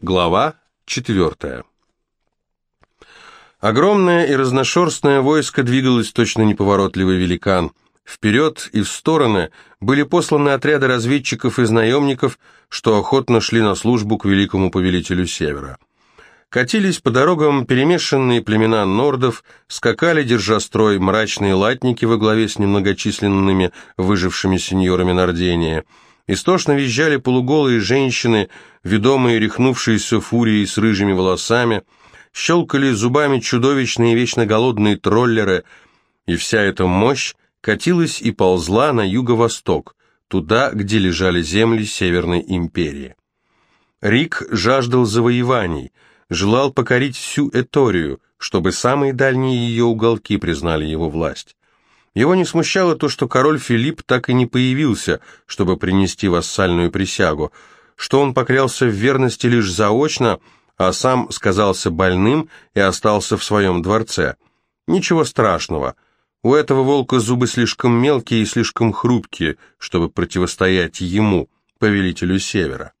Глава четвертая. Огромное и разношерстное войско двигалось точно неповоротливый великан. Вперед и в стороны были посланы отряды разведчиков и наемников, что охотно шли на службу к великому повелителю Севера. Катились по дорогам перемешанные племена нордов, скакали, держа строй, мрачные латники во главе с немногочисленными выжившими сеньорами Нордения – Истошно визжали полуголые женщины, ведомые рехнувшиеся фурией с рыжими волосами, щелкали зубами чудовищные вечно голодные троллеры, и вся эта мощь катилась и ползла на юго-восток, туда, где лежали земли Северной империи. Рик жаждал завоеваний, желал покорить всю Эторию, чтобы самые дальние ее уголки признали его власть. Его не смущало то, что король Филипп так и не появился, чтобы принести вассальную присягу, что он поклялся в верности лишь заочно, а сам сказался больным и остался в своем дворце. Ничего страшного. У этого волка зубы слишком мелкие и слишком хрупкие, чтобы противостоять ему, повелителю Севера.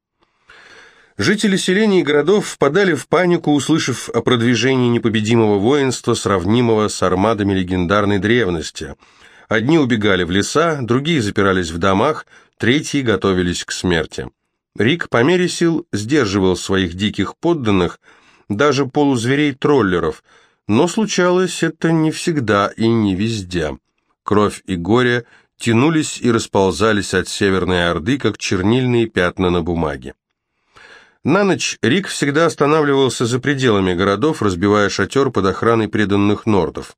Жители селений и городов впадали в панику, услышав о продвижении непобедимого воинства, сравнимого с армадами легендарной древности. Одни убегали в леса, другие запирались в домах, третьи готовились к смерти. Рик по мере сил сдерживал своих диких подданных, даже полузверей-троллеров, но случалось это не всегда и не везде. Кровь и горе тянулись и расползались от Северной Орды, как чернильные пятна на бумаге. На ночь Рик всегда останавливался за пределами городов, разбивая шатер под охраной преданных нордов.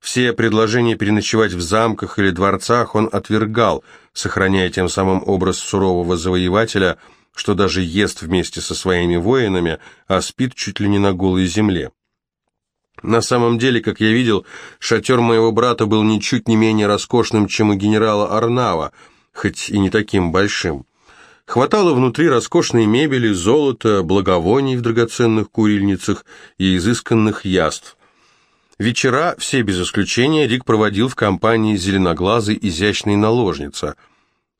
Все предложения переночевать в замках или дворцах он отвергал, сохраняя тем самым образ сурового завоевателя, что даже ест вместе со своими воинами, а спит чуть ли не на голой земле. На самом деле, как я видел, шатер моего брата был ничуть не менее роскошным, чем у генерала Арнава, хоть и не таким большим. Хватало внутри роскошной мебели, золота, благовоний в драгоценных курильницах и изысканных яств. Вечера, все без исключения, Рик проводил в компании зеленоглазой изящной наложницы.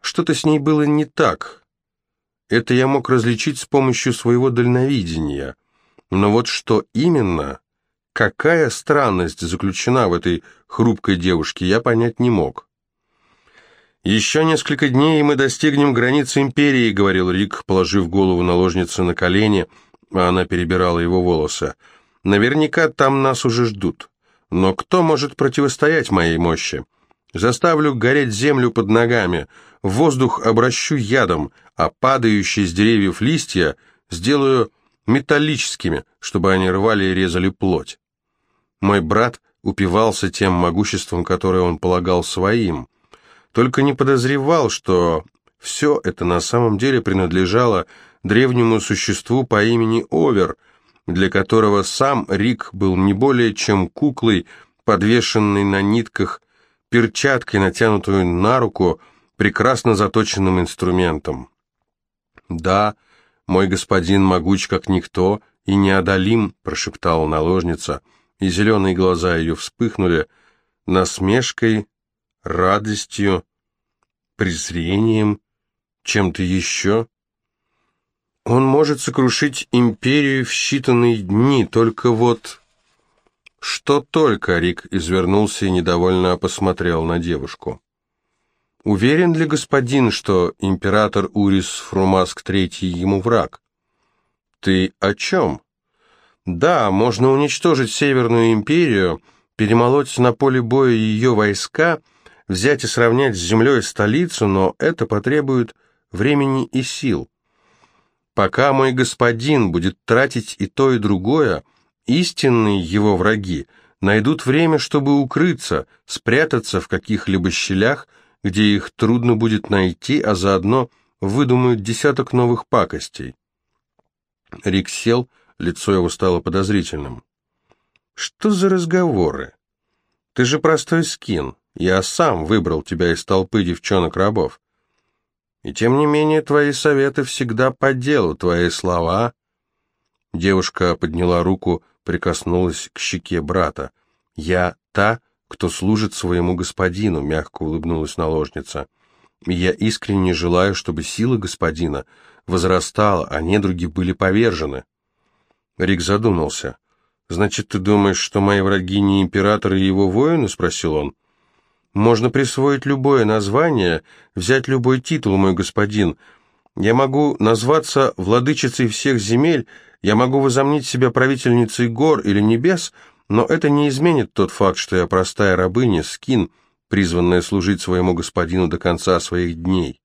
Что-то с ней было не так. Это я мог различить с помощью своего дальновидения. Но вот что именно, какая странность заключена в этой хрупкой девушке, я понять не мог. «Еще несколько дней, и мы достигнем границы империи», — говорил Рик, положив голову наложницы на колени, а она перебирала его волосы. «Наверняка там нас уже ждут. Но кто может противостоять моей мощи? Заставлю гореть землю под ногами, воздух обращу ядом, а падающие с деревьев листья сделаю металлическими, чтобы они рвали и резали плоть». Мой брат упивался тем могуществом, которое он полагал своим — только не подозревал, что все это на самом деле принадлежало древнему существу по имени Овер, для которого сам Рик был не более чем куклой, подвешенной на нитках, перчаткой, натянутую на руку, прекрасно заточенным инструментом. «Да, мой господин могуч как никто и неодолим», — прошептала наложница, и зеленые глаза ее вспыхнули насмешкой, радостью, презрением, чем-то еще. Он может сокрушить империю в считанные дни, только вот... Что только, Рик извернулся и недовольно посмотрел на девушку. Уверен ли господин, что император Урис Фрумаск III ему враг? Ты о чем? Да, можно уничтожить Северную империю, перемолоть на поле боя ее войска взять и сравнять с землей столицу, но это потребует времени и сил. Пока мой господин будет тратить и то, и другое, истинные его враги найдут время, чтобы укрыться, спрятаться в каких-либо щелях, где их трудно будет найти, а заодно выдумают десяток новых пакостей. Рик сел, лицо его стало подозрительным. «Что за разговоры? Ты же простой скин. Я сам выбрал тебя из толпы девчонок-рабов. И тем не менее твои советы всегда по делу, твои слова...» Девушка подняла руку, прикоснулась к щеке брата. «Я та, кто служит своему господину», — мягко улыбнулась наложница. «Я искренне желаю, чтобы сила господина возрастал, а недруги были повержены. Рик задумался. «Значит, ты думаешь, что мои враги не император и его воины?» — спросил он. «Можно присвоить любое название, взять любой титул, мой господин. Я могу назваться владычицей всех земель, я могу возомнить себя правительницей гор или небес, но это не изменит тот факт, что я простая рабыня, скин, призванная служить своему господину до конца своих дней».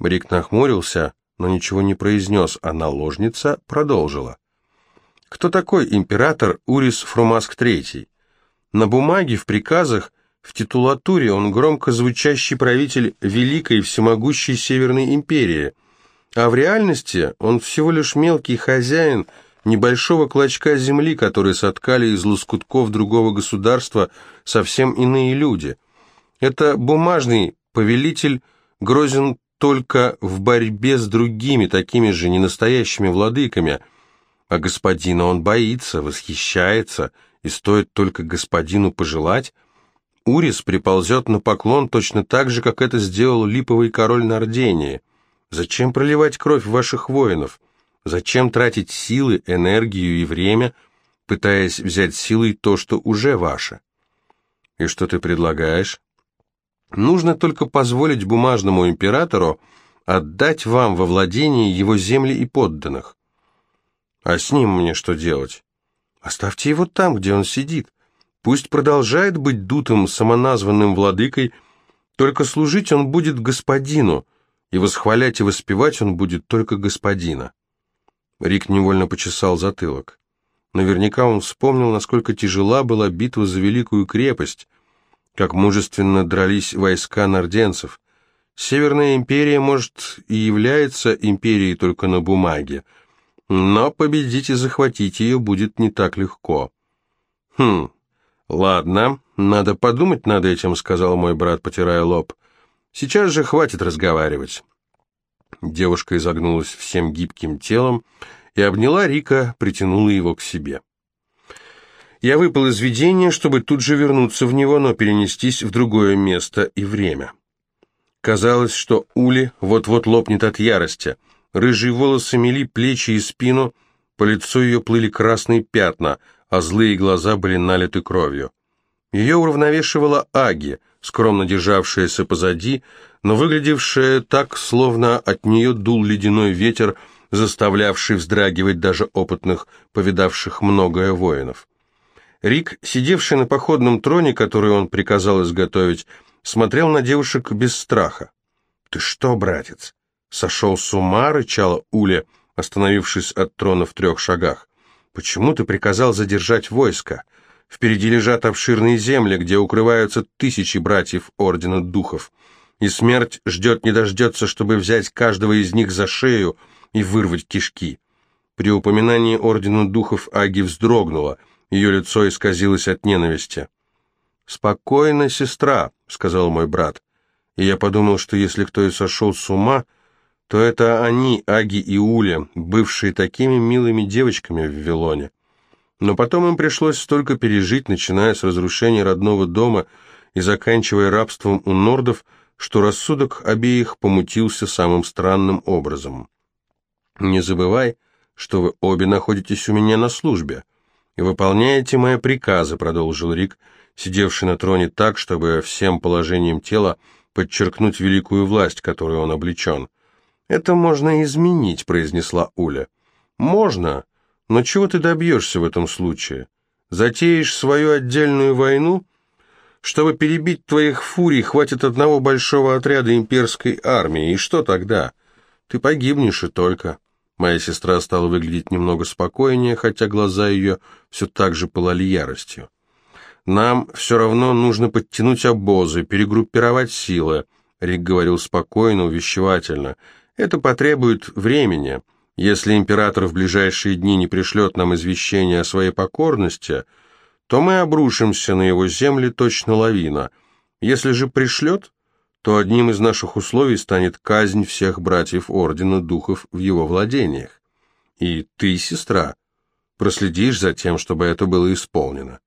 Рик нахмурился, но ничего не произнес, а наложница продолжила. Кто такой император Урис Фрумаск III? На бумаге, в приказах, в титулатуре он громко звучащий правитель великой всемогущей Северной империи, а в реальности он всего лишь мелкий хозяин небольшого клочка земли, который соткали из лоскутков другого государства совсем иные люди. Это бумажный повелитель грозен только в борьбе с другими такими же ненастоящими владыками, а господина он боится, восхищается, и стоит только господину пожелать, Урис приползет на поклон точно так же, как это сделал липовый король Нардении. Зачем проливать кровь ваших воинов? Зачем тратить силы, энергию и время, пытаясь взять силой то, что уже ваше? И что ты предлагаешь? Нужно только позволить бумажному императору отдать вам во владение его земли и подданных. А с ним мне что делать? Оставьте его там, где он сидит. Пусть продолжает быть дутым самоназванным владыкой, только служить он будет господину, и восхвалять и воспевать он будет только господина. Рик невольно почесал затылок. Наверняка он вспомнил, насколько тяжела была битва за великую крепость, как мужественно дрались войска норденцев. Северная империя, может, и является империей только на бумаге, но победить и захватить ее будет не так легко. «Хм, ладно, надо подумать над этим», — сказал мой брат, потирая лоб. «Сейчас же хватит разговаривать». Девушка изогнулась всем гибким телом и обняла Рика, притянула его к себе. Я выпал из видения, чтобы тут же вернуться в него, но перенестись в другое место и время. Казалось, что Ули вот-вот лопнет от ярости. Рыжие волосы мели плечи и спину, по лицу ее плыли красные пятна, а злые глаза были налиты кровью. Ее уравновешивала Аги, скромно державшаяся позади, но выглядевшая так, словно от нее дул ледяной ветер, заставлявший вздрагивать даже опытных, повидавших многое воинов. Рик, сидевший на походном троне, который он приказал изготовить, смотрел на девушек без страха. «Ты что, братец, сошел с ума?» — рычала Уля, остановившись от трона в трех шагах. «Почему ты приказал задержать войско? Впереди лежат обширные земли, где укрываются тысячи братьев Ордена Духов, и смерть ждет не дождется, чтобы взять каждого из них за шею и вырвать кишки». При упоминании Ордена Духов Аги вздрогнула — ее лицо исказилось от ненависти. «Спокойно, сестра», — сказал мой брат. И я подумал, что если кто и сошел с ума, то это они, Аги и Уля, бывшие такими милыми девочками в Вавилоне. Но потом им пришлось столько пережить, начиная с разрушения родного дома и заканчивая рабством у нордов, что рассудок обеих помутился самым странным образом. «Не забывай, что вы обе находитесь у меня на службе», и выполняете мои приказы», — продолжил Рик, сидевший на троне так, чтобы всем положением тела подчеркнуть великую власть, которой он облечен. «Это можно изменить», — произнесла Уля. «Можно, но чего ты добьешься в этом случае? Затеешь свою отдельную войну? Чтобы перебить твоих фурий, хватит одного большого отряда имперской армии, и что тогда? Ты погибнешь и только». Моя сестра стала выглядеть немного спокойнее, хотя глаза ее все так же пылали яростью. «Нам все равно нужно подтянуть обозы, перегруппировать силы», — Рик говорил спокойно, увещевательно. «Это потребует времени. Если император в ближайшие дни не пришлет нам извещение о своей покорности, то мы обрушимся на его земли точно лавина. Если же пришлет, то одним из наших условий станет казнь всех братьев Ордена Духов в его владениях. И ты, сестра, проследишь за тем, чтобы это было исполнено.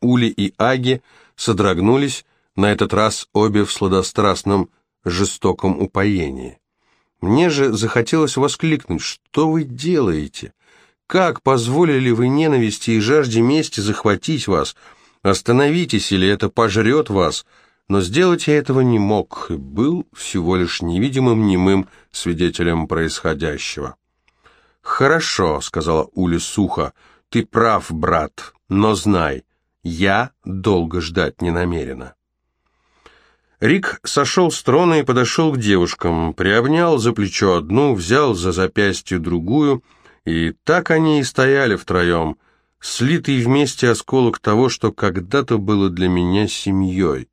Ули и Аги содрогнулись, на этот раз обе в сладострастном, жестоком упоении. Мне же захотелось воскликнуть, что вы делаете? Как позволили вы ненависти и жажде мести захватить вас? Остановитесь, или это пожрет вас? Но сделать я этого не мог, и был всего лишь невидимым немым свидетелем происходящего. «Хорошо», — сказала Ули сухо, — «ты прав, брат, но знай, я долго ждать не намерена». Рик сошел с трона и подошел к девушкам, приобнял за плечо одну, взял за запястье другую, и так они и стояли втроем, слитый вместе осколок того, что когда-то было для меня семьей,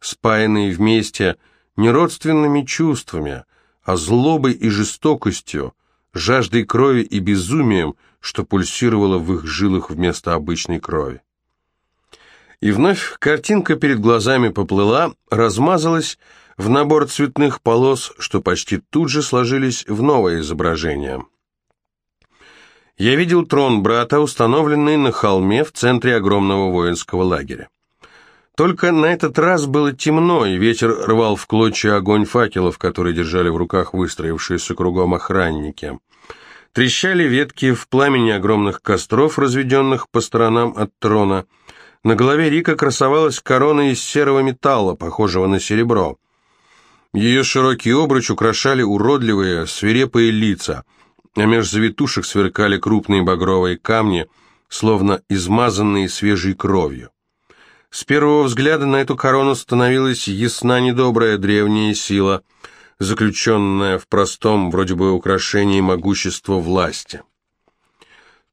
спаянные вместе не родственными чувствами, а злобой и жестокостью, жаждой крови и безумием, что пульсировало в их жилах вместо обычной крови. И вновь картинка перед глазами поплыла, размазалась в набор цветных полос, что почти тут же сложились в новое изображение. Я видел трон брата, установленный на холме в центре огромного воинского лагеря. Только на этот раз было темно, и ветер рвал в клочья огонь факелов, которые держали в руках выстроившиеся кругом охранники. Трещали ветки в пламени огромных костров, разведенных по сторонам от трона – на голове Рика красовалась корона из серого металла, похожего на серебро. Ее широкий обруч украшали уродливые, свирепые лица, а меж завитушек сверкали крупные багровые камни, словно измазанные свежей кровью. С первого взгляда на эту корону становилась ясна недобрая древняя сила, заключенная в простом, вроде бы, украшении могущества власти.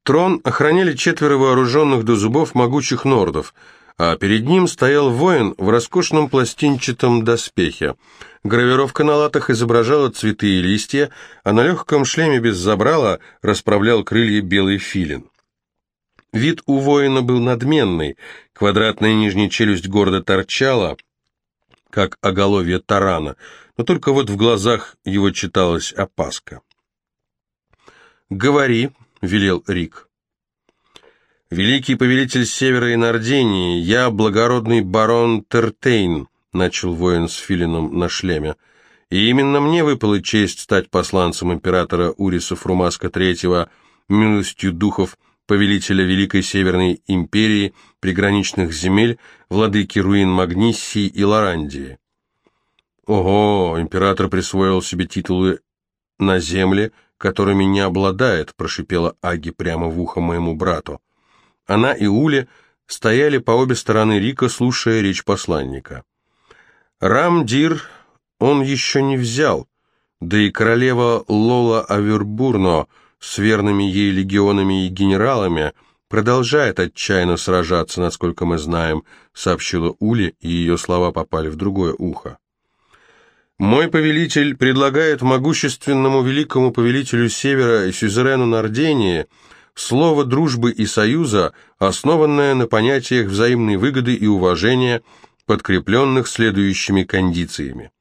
Трон охраняли четверо вооруженных до зубов могучих нордов, а перед ним стоял воин в роскошном пластинчатом доспехе. Гравировка на латах изображала цветы и листья, а на легком шлеме без забрала расправлял крылья белый филин. Вид у воина был надменный, квадратная нижняя челюсть гордо торчала, как оголовье тарана, но только вот в глазах его читалась опаска. «Говори», велел Рик. «Великий повелитель Севера и Нардении, я благородный барон Тертейн», начал воин с филином на шлеме, «и именно мне выпала честь стать посланцем императора Уриса Фрумаска III, милостью духов повелителя Великой Северной Империи, приграничных земель, владыки руин Магниссии и Лорандии». Ого, император присвоил себе титулы на земле, которыми не обладает», — прошипела Аги прямо в ухо моему брату. Она и Ули стояли по обе стороны Рика, слушая речь посланника. Рамдир он еще не взял, да и королева Лола Авербурно с верными ей легионами и генералами продолжает отчаянно сражаться, насколько мы знаем, сообщила Ули, и ее слова попали в другое ухо. Мой повелитель предлагает могущественному великому повелителю Севера и сюзерену Нардении слово дружбы и союза, основанное на понятиях взаимной выгоды и уважения, подкрепленных следующими кондициями.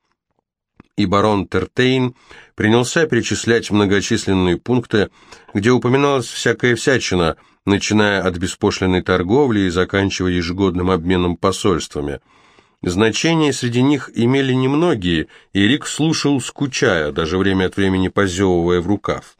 И барон Тертейн принялся перечислять многочисленные пункты, где упоминалась всякая всячина, начиная от беспошлиной торговли и заканчивая ежегодным обменом посольствами – Значения среди них имели немногие, и Рик слушал, скучая, даже время от времени позевывая в рукав.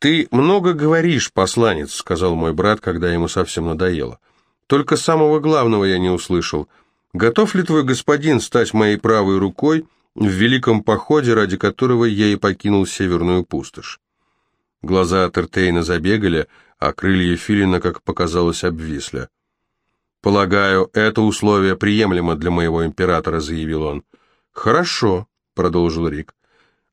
«Ты много говоришь, посланец», — сказал мой брат, когда ему совсем надоело. «Только самого главного я не услышал. Готов ли твой господин стать моей правой рукой в великом походе, ради которого я и покинул северную пустошь?» Глаза Тертейна забегали, а крылья Филина, как показалось, обвисли. «Полагаю, это условие приемлемо для моего императора», — заявил он. «Хорошо», — продолжил Рик.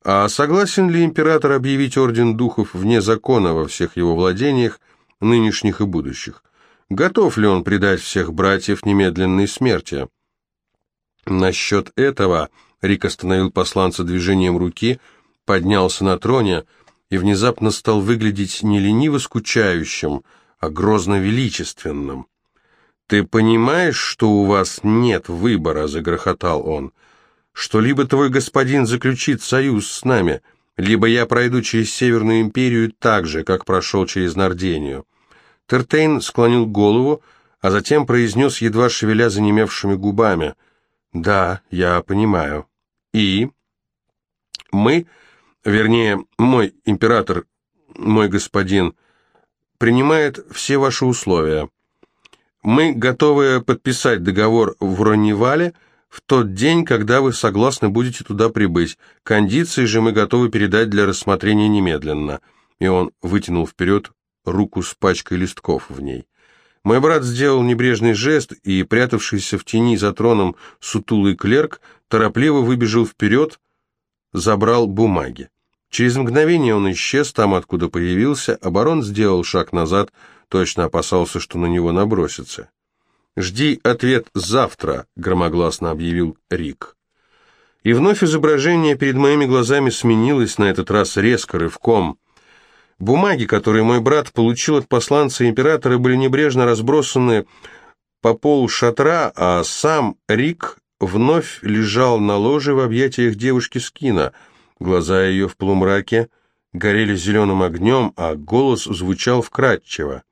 «А согласен ли император объявить Орден Духов вне закона во всех его владениях, нынешних и будущих? Готов ли он предать всех братьев немедленной смерти?» Насчет этого Рик остановил посланца движением руки, поднялся на троне и внезапно стал выглядеть не лениво скучающим, а грозно величественным. «Ты понимаешь, что у вас нет выбора?» — загрохотал он. «Что либо твой господин заключит союз с нами, либо я пройду через Северную империю так же, как прошел через Нардению». Тертейн склонил голову, а затем произнес, едва шевеля занемевшими губами. «Да, я понимаю. И?» Мы, вернее, мой император, мой господин, принимает все ваши условия. Мы готовы подписать договор в Ронивале в тот день, когда вы согласны будете туда прибыть. Кондиции же мы готовы передать для рассмотрения немедленно». И он вытянул вперед руку с пачкой листков в ней. Мой брат сделал небрежный жест, и прятавшийся в тени за троном сутулый клерк торопливо выбежал вперед, забрал бумаги. Через мгновение он исчез там, откуда появился, а барон сделал шаг назад, точно опасался, что на него набросится. «Жди ответ завтра», — громогласно объявил Рик. И вновь изображение перед моими глазами сменилось, на этот раз резко, рывком. Бумаги, которые мой брат получил от посланца императора, были небрежно разбросаны по полу шатра, а сам Рик вновь лежал на ложе в объятиях девушки Скина — Глаза ее в полумраке горели зеленым огнем, а голос звучал вкрадчиво.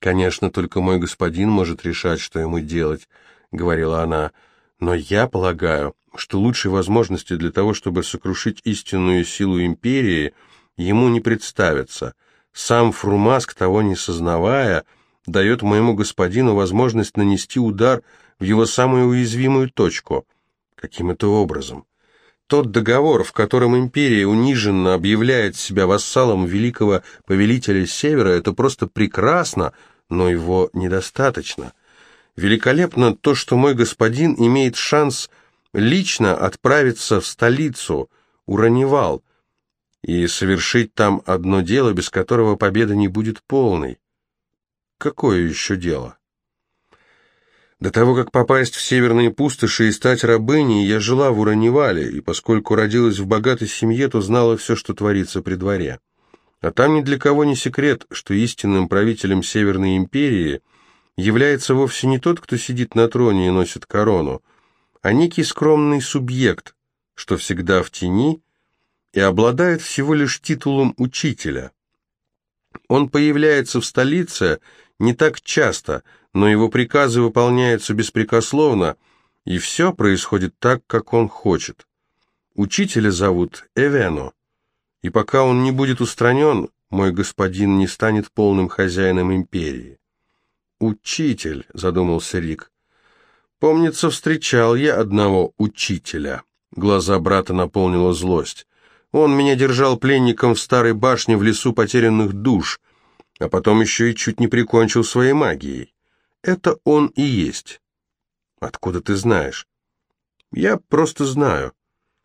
«Конечно, только мой господин может решать, что ему делать», — говорила она, — «но я полагаю, что лучшей возможности для того, чтобы сокрушить истинную силу империи, ему не представится. Сам Фрумаск, того не сознавая, дает моему господину возможность нанести удар в его самую уязвимую точку. Каким это образом? Тот договор, в котором империя униженно объявляет себя вассалом великого повелителя Севера, это просто прекрасно, но его недостаточно. Великолепно то, что мой господин имеет шанс лично отправиться в столицу, Ураневал, и совершить там одно дело, без которого победа не будет полной. Какое еще дело? До того, как попасть в северные пустоши и стать рабыней, я жила в Ураневале, и поскольку родилась в богатой семье, то знала все, что творится при дворе. А там ни для кого не секрет, что истинным правителем Северной империи является вовсе не тот, кто сидит на троне и носит корону, а некий скромный субъект, что всегда в тени и обладает всего лишь титулом учителя. Он появляется в столице не так часто – но его приказы выполняются беспрекословно, и все происходит так, как он хочет. Учителя зовут Эвено, и пока он не будет устранен, мой господин не станет полным хозяином империи. «Учитель», — задумался Рик. «Помнится, встречал я одного учителя». Глаза брата наполнила злость. «Он меня держал пленником в старой башне в лесу потерянных душ, а потом еще и чуть не прикончил своей магией. Это он и есть. Откуда ты знаешь? Я просто знаю.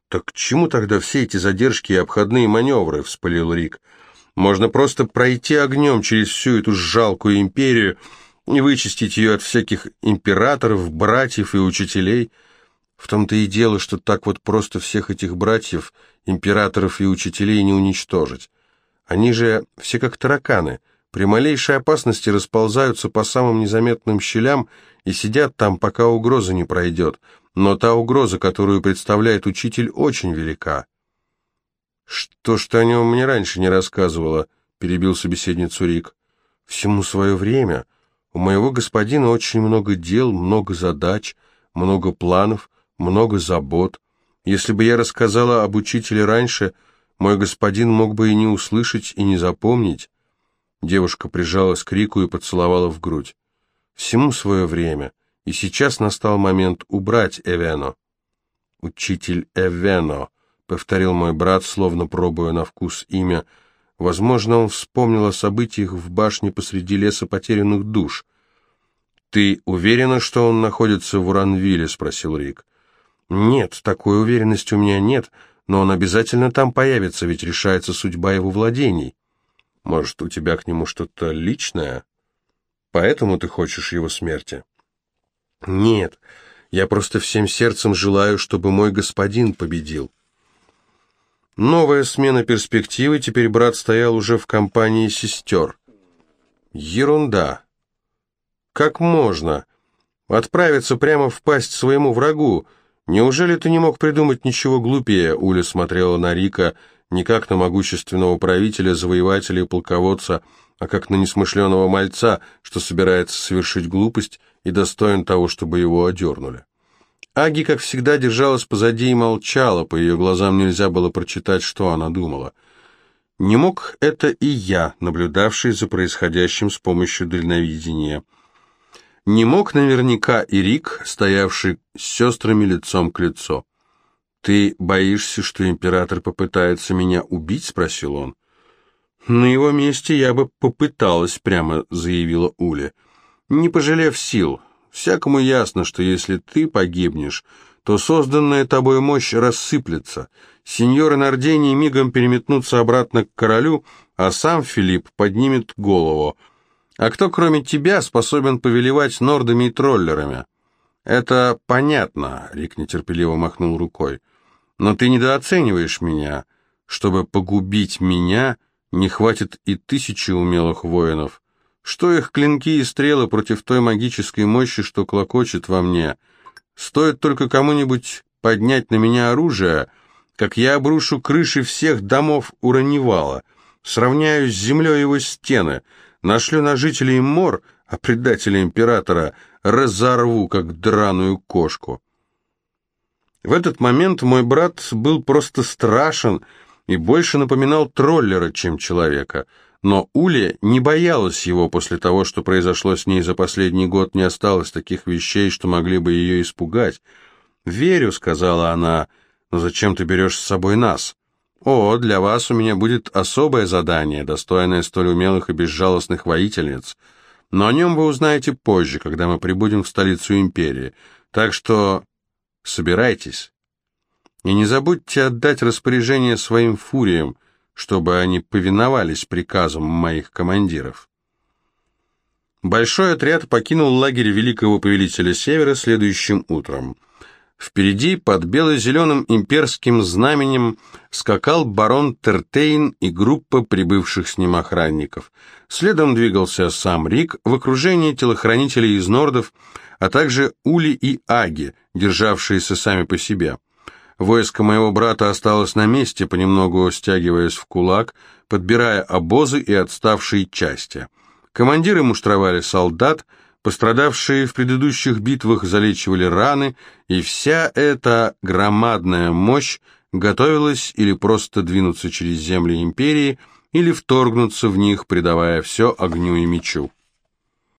Так к чему тогда все эти задержки и обходные маневры, вспылил Рик. Можно просто пройти огнем через всю эту жалкую империю и вычистить ее от всяких императоров, братьев и учителей. В том-то и дело, что так вот просто всех этих братьев, императоров и учителей не уничтожить. Они же все как тараканы — при малейшей опасности расползаются по самым незаметным щелям и сидят там, пока угроза не пройдет. Но та угроза, которую представляет учитель, очень велика. «Что ж ты о нем мне раньше не рассказывала?» — перебил собеседницу Рик. «Всему свое время. У моего господина очень много дел, много задач, много планов, много забот. Если бы я рассказала об учителе раньше, мой господин мог бы и не услышать, и не запомнить. Девушка прижалась к Рику и поцеловала в грудь. Всему свое время, и сейчас настал момент убрать Эвено. «Учитель Эвено», — повторил мой брат, словно пробуя на вкус имя. Возможно, он вспомнил о событиях в башне посреди леса потерянных душ. «Ты уверена, что он находится в Уранвилле?» — спросил Рик. «Нет, такой уверенности у меня нет, но он обязательно там появится, ведь решается судьба его владений». Может, у тебя к нему что-то личное? Поэтому ты хочешь его смерти? Нет, я просто всем сердцем желаю, чтобы мой господин победил. Новая смена перспективы, теперь брат стоял уже в компании сестер. Ерунда. Как можно? Отправиться прямо в пасть своему врагу? Неужели ты не мог придумать ничего глупее? Уля смотрела на Рика, — не как на могущественного правителя, завоевателя и полководца, а как на несмышленого мальца, что собирается совершить глупость и достоин того, чтобы его одернули. Аги, как всегда, держалась позади и молчала, по ее глазам нельзя было прочитать, что она думала. Не мог это и я, наблюдавший за происходящим с помощью дальновидения. Не мог наверняка и Рик, стоявший с сестрами лицом к лицу. «Ты боишься, что император попытается меня убить?» — спросил он. «На его месте я бы попыталась», — прямо заявила Уля. «Не пожалев сил. Всякому ясно, что если ты погибнешь, то созданная тобой мощь рассыплется. Сеньоры Нардени мигом переметнутся обратно к королю, а сам Филипп поднимет голову. А кто, кроме тебя, способен повелевать нордами и троллерами? Это понятно, Рик нетерпеливо махнул рукой. Но ты недооцениваешь меня. Чтобы погубить меня, не хватит и тысячи умелых воинов. Что их клинки и стрелы против той магической мощи, что клокочет во мне? Стоит только кому-нибудь поднять на меня оружие, как я обрушу крыши всех домов Ураневала, сравняю с землей его стены, нашлю на жителей мор, а предателя императора разорву, как драную кошку. В этот момент мой брат был просто страшен и больше напоминал троллера, чем человека — но Уля не боялась его после того, что произошло с ней за последний год, не осталось таких вещей, что могли бы ее испугать. «Верю», — сказала она, — «но зачем ты берешь с собой нас?» «О, для вас у меня будет особое задание, достойное столь умелых и безжалостных воительниц. Но о нем вы узнаете позже, когда мы прибудем в столицу империи. Так что собирайтесь. И не забудьте отдать распоряжение своим фуриям, чтобы они повиновались приказам моих командиров. Большой отряд покинул лагерь великого повелителя Севера следующим утром. Впереди под бело-зеленым имперским знаменем скакал барон Тертейн и группа прибывших с ним охранников. Следом двигался сам Рик в окружении телохранителей из нордов, а также Ули и Аги, державшиеся сами по себе. Войско моего брата осталось на месте, понемногу стягиваясь в кулак, подбирая обозы и отставшие части. Командиры муштровали солдат, пострадавшие в предыдущих битвах залечивали раны, и вся эта громадная мощь готовилась или просто двинуться через земли империи, или вторгнуться в них, придавая все огню и мечу.